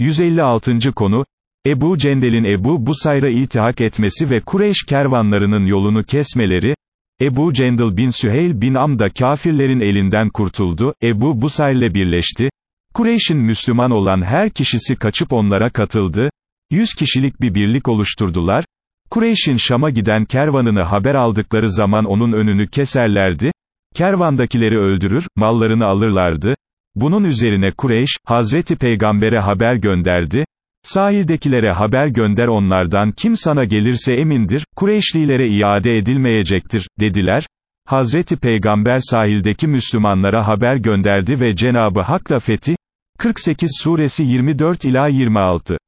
156. konu, Ebu Cendel'in Ebu Busayr'a iltihak etmesi ve Kureyş kervanlarının yolunu kesmeleri, Ebu Cendel bin Süheyl bin Am da kafirlerin elinden kurtuldu, Ebu Busayr'le birleşti, Kureyş'in Müslüman olan her kişisi kaçıp onlara katıldı, yüz kişilik bir birlik oluşturdular, Kureyş'in Şam'a giden kervanını haber aldıkları zaman onun önünü keserlerdi, kervandakileri öldürür, mallarını alırlardı, bunun üzerine Kureyş, Hazreti Peygamber'e haber gönderdi, sahildekilere haber gönder onlardan kim sana gelirse emindir, Kureyşlilere iade edilmeyecektir, dediler, Hazreti Peygamber sahildeki Müslümanlara haber gönderdi ve Cenabı Hak'la Fethi, 48 suresi 24 ila 26.